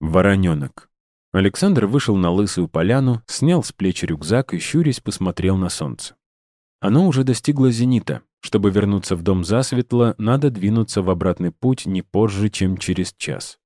Вороненок. Александр вышел на лысую поляну, снял с плеч рюкзак и, щурясь, посмотрел на солнце. Оно уже достигло зенита. Чтобы вернуться в дом засветло, надо двинуться в обратный путь не позже, чем через час.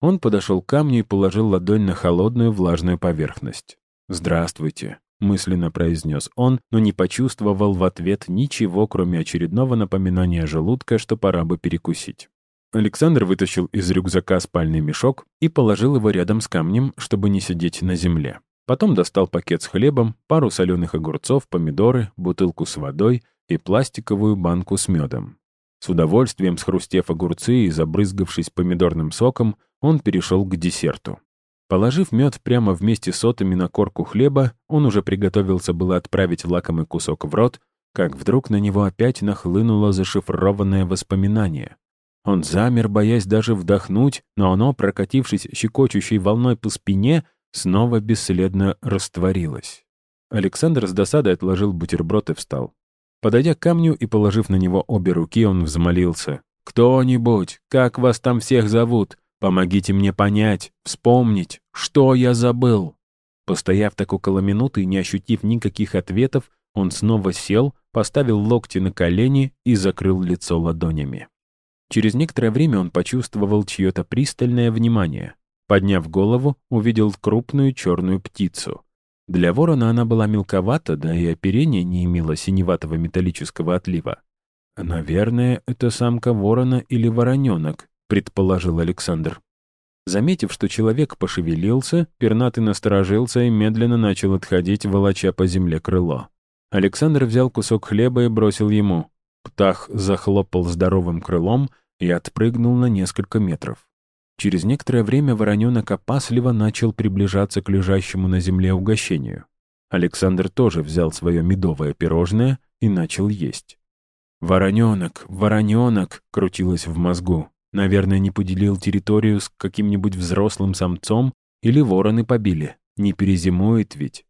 Он подошел к камню и положил ладонь на холодную влажную поверхность. «Здравствуйте», — мысленно произнес он, но не почувствовал в ответ ничего, кроме очередного напоминания желудка, что пора бы перекусить. Александр вытащил из рюкзака спальный мешок и положил его рядом с камнем, чтобы не сидеть на земле. Потом достал пакет с хлебом, пару соленых огурцов, помидоры, бутылку с водой и пластиковую банку с медом. С удовольствием схрустев огурцы и забрызгавшись помидорным соком, он перешел к десерту. Положив мед прямо вместе с сотами на корку хлеба, он уже приготовился было отправить лакомый кусок в рот, как вдруг на него опять нахлынуло зашифрованное воспоминание. Он замер, боясь даже вдохнуть, но оно, прокатившись щекочущей волной по спине, снова бесследно растворилось. Александр с досадой отложил бутерброд и встал. Подойдя к камню и положив на него обе руки, он взмолился. «Кто-нибудь, как вас там всех зовут? Помогите мне понять, вспомнить, что я забыл». Постояв так около минуты и не ощутив никаких ответов, он снова сел, поставил локти на колени и закрыл лицо ладонями. Через некоторое время он почувствовал чье-то пристальное внимание. Подняв голову, увидел крупную черную птицу. Для ворона она была мелковата, да и оперение не имело синеватого металлического отлива. «Наверное, это самка ворона или вороненок», — предположил Александр. Заметив, что человек пошевелился, пернатый насторожился и медленно начал отходить, волоча по земле крыло. Александр взял кусок хлеба и бросил ему. Птах захлопал здоровым крылом и отпрыгнул на несколько метров. Через некоторое время вороненок опасливо начал приближаться к лежащему на земле угощению. Александр тоже взял свое медовое пирожное и начал есть. «Вороненок, вороненок!» — крутилось в мозгу. Наверное, не поделил территорию с каким-нибудь взрослым самцом или вороны побили. Не перезимует ведь.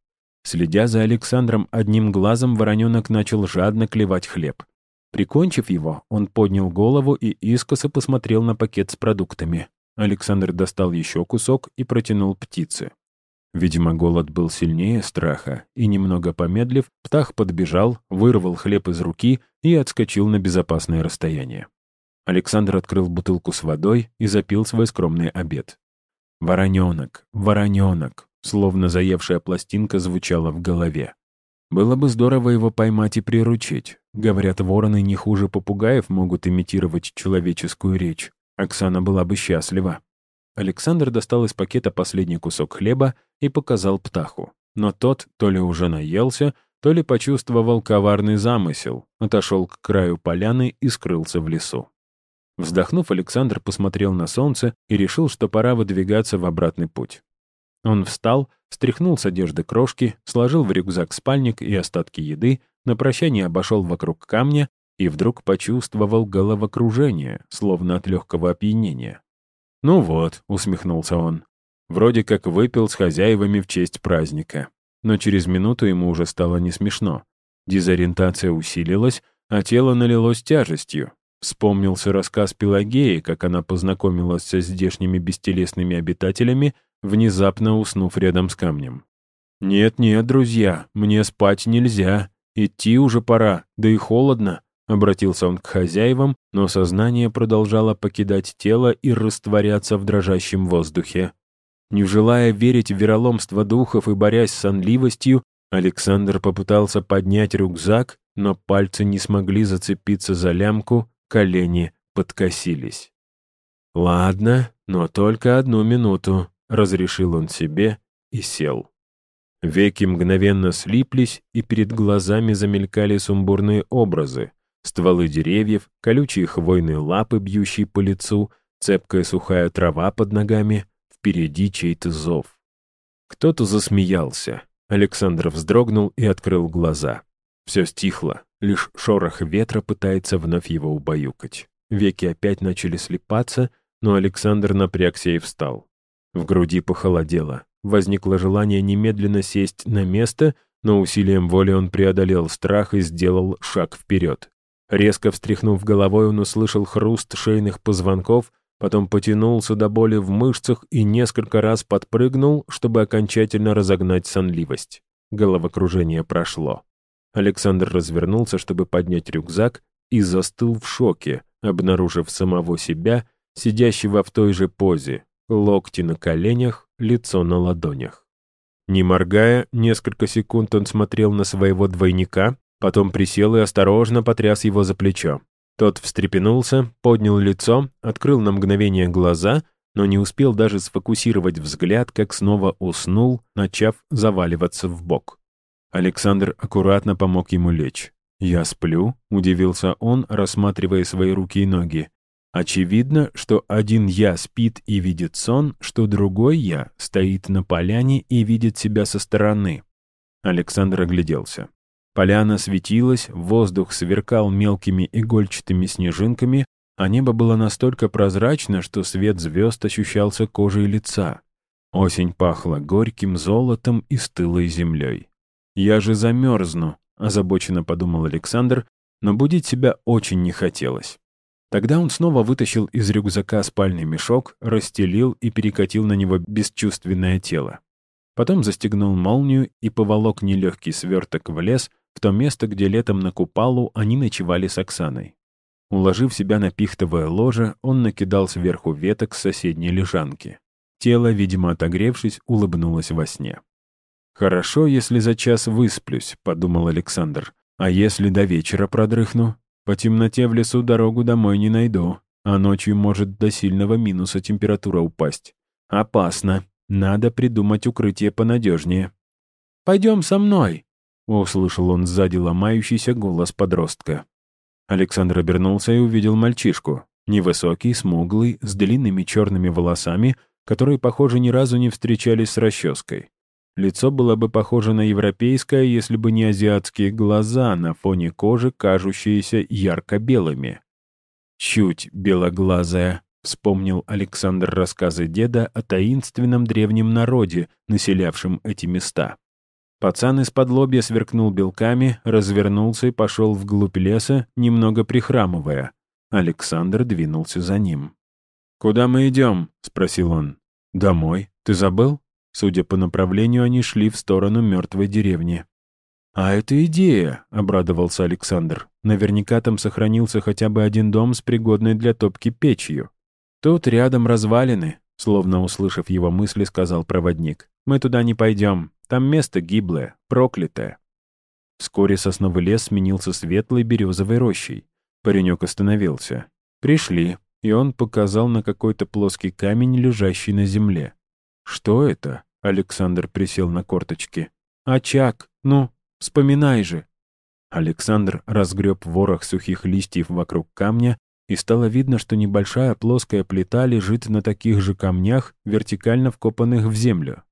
Следя за Александром одним глазом, вороненок начал жадно клевать хлеб. Прикончив его, он поднял голову и искоса посмотрел на пакет с продуктами. Александр достал еще кусок и протянул птице. Видимо, голод был сильнее страха, и, немного помедлив, птах подбежал, вырвал хлеб из руки и отскочил на безопасное расстояние. Александр открыл бутылку с водой и запил свой скромный обед. «Вороненок, вороненок», словно заевшая пластинка звучала в голове. Было бы здорово его поймать и приручить. Говорят, вороны не хуже попугаев могут имитировать человеческую речь. Оксана была бы счастлива. Александр достал из пакета последний кусок хлеба и показал птаху. Но тот то ли уже наелся, то ли почувствовал коварный замысел, отошел к краю поляны и скрылся в лесу. Вздохнув, Александр посмотрел на солнце и решил, что пора выдвигаться в обратный путь. Он встал, стряхнул с одежды крошки, сложил в рюкзак спальник и остатки еды, на прощание обошел вокруг камня и вдруг почувствовал головокружение, словно от легкого опьянения. «Ну вот», — усмехнулся он, — «вроде как выпил с хозяевами в честь праздника». Но через минуту ему уже стало не смешно. Дезориентация усилилась, а тело налилось тяжестью. Вспомнился рассказ Пелагеи, как она познакомилась со здешними бестелесными обитателями внезапно уснув рядом с камнем. «Нет-нет, друзья, мне спать нельзя. Идти уже пора, да и холодно», — обратился он к хозяевам, но сознание продолжало покидать тело и растворяться в дрожащем воздухе. Не желая верить в вероломство духов и борясь с сонливостью, Александр попытался поднять рюкзак, но пальцы не смогли зацепиться за лямку, колени подкосились. «Ладно, но только одну минуту», — разрешил он себе и сел. Веки мгновенно слиплись, и перед глазами замелькали сумбурные образы. Стволы деревьев, колючие хвойные лапы, бьющие по лицу, цепкая сухая трава под ногами, впереди чей-то зов. Кто-то засмеялся. Александр вздрогнул и открыл глаза. Все стихло, лишь шорох ветра пытается вновь его убаюкать. Веки опять начали слепаться, но Александр напрягся и встал. В груди похолодело. Возникло желание немедленно сесть на место, но усилием воли он преодолел страх и сделал шаг вперед. Резко встряхнув головой, он услышал хруст шейных позвонков, потом потянулся до боли в мышцах и несколько раз подпрыгнул, чтобы окончательно разогнать сонливость. Головокружение прошло. Александр развернулся, чтобы поднять рюкзак, и застыл в шоке, обнаружив самого себя, сидящего в той же позе, локти на коленях, лицо на ладонях. Не моргая, несколько секунд он смотрел на своего двойника, потом присел и осторожно потряс его за плечо. Тот встрепенулся, поднял лицо, открыл на мгновение глаза, но не успел даже сфокусировать взгляд, как снова уснул, начав заваливаться в бок. Александр аккуратно помог ему лечь. «Я сплю?» — удивился он, рассматривая свои руки и ноги. Очевидно, что один я спит и видит сон, что другой я стоит на поляне и видит себя со стороны. Александр огляделся. Поляна светилась, воздух сверкал мелкими игольчатыми снежинками, а небо было настолько прозрачно, что свет звезд ощущался кожей лица. Осень пахла горьким золотом и стылой землей. «Я же замерзну», — озабоченно подумал Александр, но будить себя очень не хотелось. Тогда он снова вытащил из рюкзака спальный мешок, расстелил и перекатил на него бесчувственное тело. Потом застегнул молнию и поволок нелегкий сверток в лес, в то место, где летом на Купалу они ночевали с Оксаной. Уложив себя на пихтовое ложе, он накидал сверху веток с соседней лежанки. Тело, видимо, отогревшись, улыбнулось во сне. «Хорошо, если за час высплюсь», — подумал Александр. «А если до вечера продрыхну? По темноте в лесу дорогу домой не найду, а ночью может до сильного минуса температура упасть. Опасно. Надо придумать укрытие понадежнее. «Пойдем со мной!» — услышал он сзади ломающийся голос подростка. Александр обернулся и увидел мальчишку. Невысокий, смуглый, с длинными черными волосами, которые, похоже, ни разу не встречались с расческой. Лицо было бы похоже на европейское, если бы не азиатские глаза на фоне кожи, кажущиеся ярко-белыми. «Чуть белоглазая», — вспомнил Александр рассказы деда о таинственном древнем народе, населявшем эти места. Пацан из-под лобья сверкнул белками, развернулся и пошел вглубь леса, немного прихрамывая. Александр двинулся за ним. «Куда мы идем?» — спросил он. «Домой. Ты забыл?» Судя по направлению, они шли в сторону мертвой деревни. «А это идея», — обрадовался Александр. «Наверняка там сохранился хотя бы один дом с пригодной для топки печью. Тут рядом развалины», — словно услышав его мысли, сказал проводник. «Мы туда не пойдем. Там место гиблое, проклятое». Вскоре сосновый лес сменился светлой березовой рощей. Паренек остановился. «Пришли», и он показал на какой-то плоский камень, лежащий на земле. «Что это?» Александр присел на корточки. «Очаг! Ну, вспоминай же!» Александр разгреб ворох сухих листьев вокруг камня, и стало видно, что небольшая плоская плита лежит на таких же камнях, вертикально вкопанных в землю.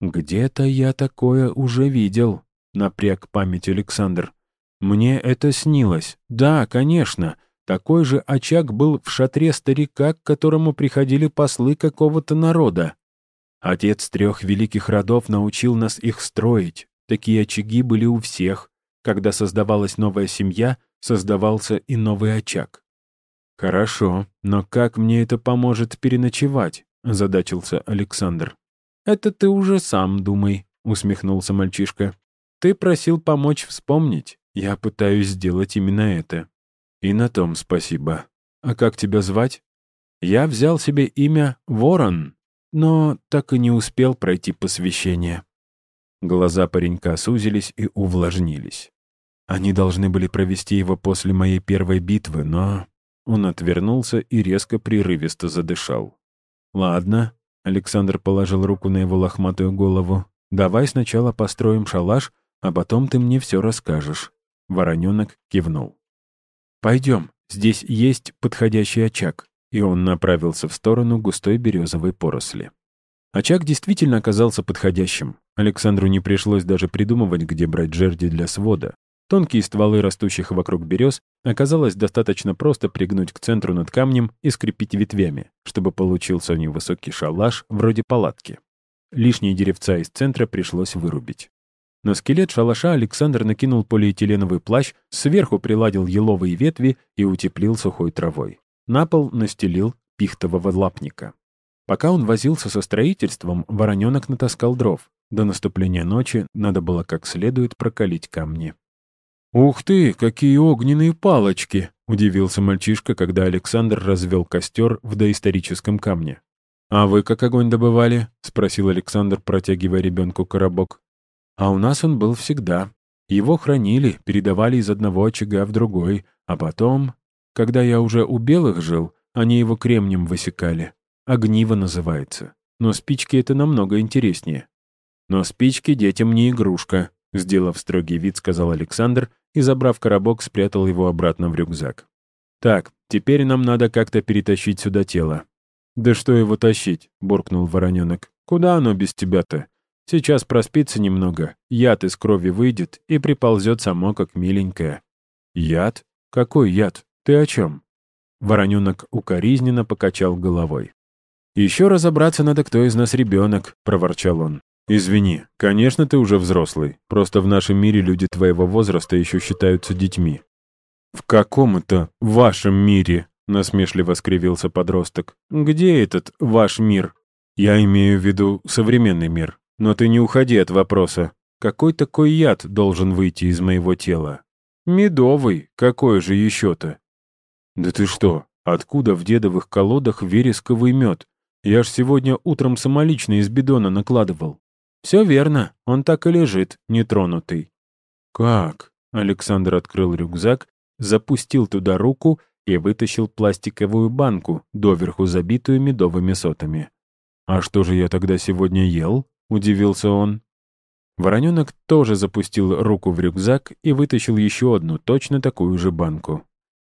«Где-то я такое уже видел», — напряг память Александр. «Мне это снилось. Да, конечно. Такой же очаг был в шатре старика, к которому приходили послы какого-то народа. Отец трех великих родов научил нас их строить. Такие очаги были у всех. Когда создавалась новая семья, создавался и новый очаг. «Хорошо, но как мне это поможет переночевать?» — задачился Александр. «Это ты уже сам думай», — усмехнулся мальчишка. «Ты просил помочь вспомнить. Я пытаюсь сделать именно это. И на том спасибо. А как тебя звать?» «Я взял себе имя Ворон но так и не успел пройти посвящение. Глаза паренька сузились и увлажнились. Они должны были провести его после моей первой битвы, но... Он отвернулся и резко прерывисто задышал. «Ладно», — Александр положил руку на его лохматую голову, «давай сначала построим шалаш, а потом ты мне все расскажешь». Вороненок кивнул. «Пойдем, здесь есть подходящий очаг и он направился в сторону густой березовой поросли. Очаг действительно оказался подходящим. Александру не пришлось даже придумывать, где брать жерди для свода. Тонкие стволы растущих вокруг берез оказалось достаточно просто пригнуть к центру над камнем и скрепить ветвями, чтобы получился невысокий шалаш вроде палатки. Лишние деревца из центра пришлось вырубить. На скелет шалаша Александр накинул полиэтиленовый плащ, сверху приладил еловые ветви и утеплил сухой травой. На пол настелил пихтового лапника. Пока он возился со строительством, вороненок натаскал дров. До наступления ночи надо было как следует прокалить камни. «Ух ты, какие огненные палочки!» — удивился мальчишка, когда Александр развел костер в доисторическом камне. «А вы как огонь добывали?» — спросил Александр, протягивая ребенку коробок. «А у нас он был всегда. Его хранили, передавали из одного очага в другой, а потом, когда я уже у белых жил, они его кремнем высекали. Огниво называется. Но спички — это намного интереснее. Но спички детям не игрушка, сделав строгий вид, сказал Александр и, забрав коробок, спрятал его обратно в рюкзак. Так, теперь нам надо как-то перетащить сюда тело. «Да что его тащить?» — буркнул вороненок. «Куда оно без тебя-то? Сейчас проспится немного, яд из крови выйдет и приползет само, как миленькое». «Яд? Какой яд? Ты о чем?» Вороненок укоризненно покачал головой. «Еще разобраться надо, кто из нас ребенок», — проворчал он. «Извини, конечно, ты уже взрослый. Просто в нашем мире люди твоего возраста еще считаются детьми». «В каком это вашем мире?» — насмешливо скривился подросток. «Где этот ваш мир?» «Я имею в виду современный мир. Но ты не уходи от вопроса. Какой такой яд должен выйти из моего тела?» «Медовый. Какой же еще-то?» «Да ты что? Откуда в дедовых колодах вересковый мед? Я ж сегодня утром самолично из бидона накладывал». «Все верно, он так и лежит, нетронутый». «Как?» — Александр открыл рюкзак, запустил туда руку и вытащил пластиковую банку, доверху забитую медовыми сотами. «А что же я тогда сегодня ел?» — удивился он. Вороненок тоже запустил руку в рюкзак и вытащил еще одну, точно такую же банку.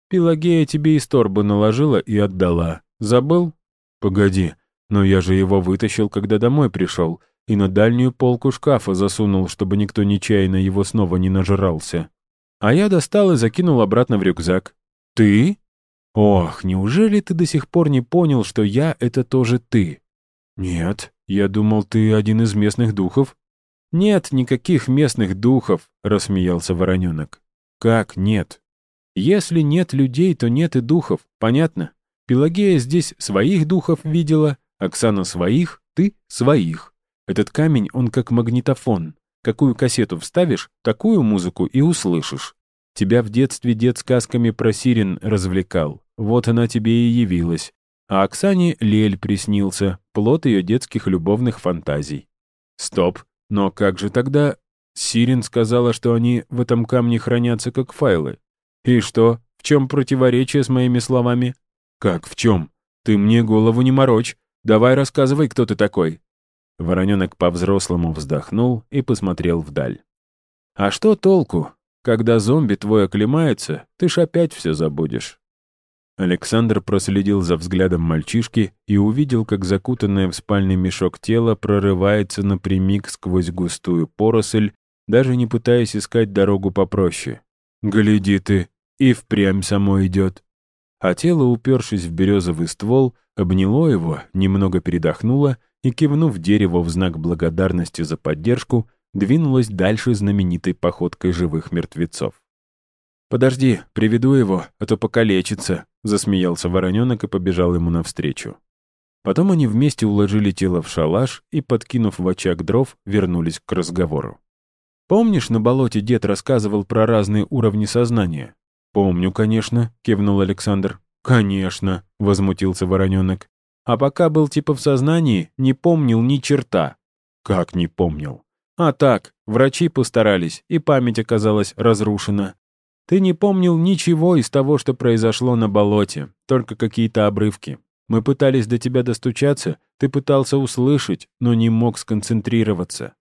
«Пелагея тебе из торбы наложила и отдала. Забыл?» «Погоди, но я же его вытащил, когда домой пришел, и на дальнюю полку шкафа засунул, чтобы никто нечаянно его снова не нажрался. А я достал и закинул обратно в рюкзак. «Ты?» «Ох, неужели ты до сих пор не понял, что я — это тоже ты?» «Нет, я думал, ты один из местных духов». «Нет никаких местных духов», — рассмеялся Вороненок. «Как нет? Если нет людей, то нет и духов, понятно? Пелагея здесь своих духов видела, Оксана своих, ты своих. Этот камень, он как магнитофон. Какую кассету вставишь, такую музыку и услышишь. Тебя в детстве дед сказками про сирен развлекал. Вот она тебе и явилась. А Оксане Лель приснился, плод ее детских любовных фантазий. Стоп, но как же тогда... Сирен сказала, что они в этом камне хранятся как файлы. И что, в чем противоречие с моими словами? Как в чем? Ты мне голову не морочь. Давай рассказывай, кто ты такой. Вороненок по-взрослому вздохнул и посмотрел вдаль. «А что толку? Когда зомби твой оклемается, ты ж опять все забудешь». Александр проследил за взглядом мальчишки и увидел, как закутанное в спальный мешок тело прорывается напрямик сквозь густую поросль, даже не пытаясь искать дорогу попроще. «Гляди ты, и впрямь само идет». А тело, упершись в березовый ствол, обняло его, немного передохнуло и, кивнув дереву в знак благодарности за поддержку, двинулась дальше знаменитой походкой живых мертвецов. «Подожди, приведу его, а то покалечится», — засмеялся вороненок и побежал ему навстречу. Потом они вместе уложили тело в шалаш и, подкинув в очаг дров, вернулись к разговору. «Помнишь, на болоте дед рассказывал про разные уровни сознания?» «Помню, конечно», — кивнул Александр. «Конечно», — возмутился вороненок. А пока был типа в сознании, не помнил ни черта. Как не помнил? А так, врачи постарались, и память оказалась разрушена. Ты не помнил ничего из того, что произошло на болоте, только какие-то обрывки. Мы пытались до тебя достучаться, ты пытался услышать, но не мог сконцентрироваться.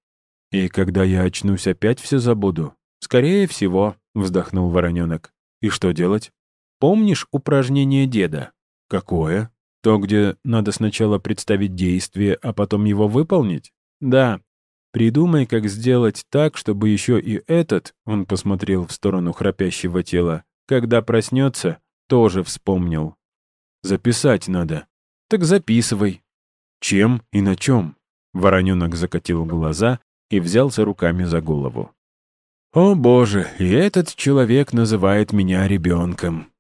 И когда я очнусь, опять все забуду? Скорее всего, вздохнул вороненок. И что делать? Помнишь упражнение деда? Какое? То, где надо сначала представить действие, а потом его выполнить? Да. Придумай, как сделать так, чтобы еще и этот, он посмотрел в сторону храпящего тела, когда проснется, тоже вспомнил. Записать надо. Так записывай. Чем и на чем? Вороненок закатил глаза и взялся руками за голову. «О боже, и этот человек называет меня ребенком.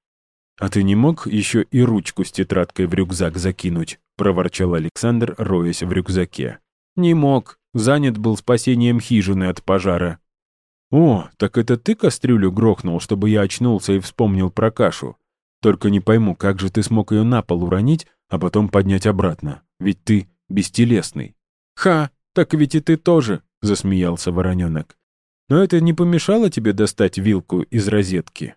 «А ты не мог еще и ручку с тетрадкой в рюкзак закинуть?» — проворчал Александр, роясь в рюкзаке. «Не мог. Занят был спасением хижины от пожара». «О, так это ты кастрюлю грохнул, чтобы я очнулся и вспомнил про кашу? Только не пойму, как же ты смог ее на пол уронить, а потом поднять обратно? Ведь ты бестелесный». «Ха, так ведь и ты тоже», — засмеялся вороненок. «Но это не помешало тебе достать вилку из розетки?»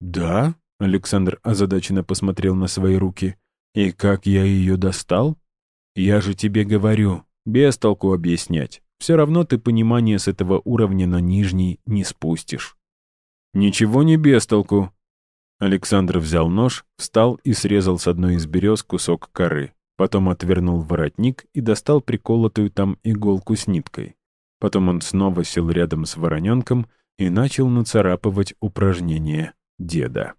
«Да?» — Александр озадаченно посмотрел на свои руки. «И как я ее достал?» «Я же тебе говорю, без толку объяснять. Все равно ты понимание с этого уровня на нижний не спустишь». «Ничего не без толку». Александр взял нож, встал и срезал с одной из берез кусок коры. Потом отвернул воротник и достал приколотую там иголку с ниткой. Потом он снова сел рядом с вороненком и начал нацарапывать упражнение деда.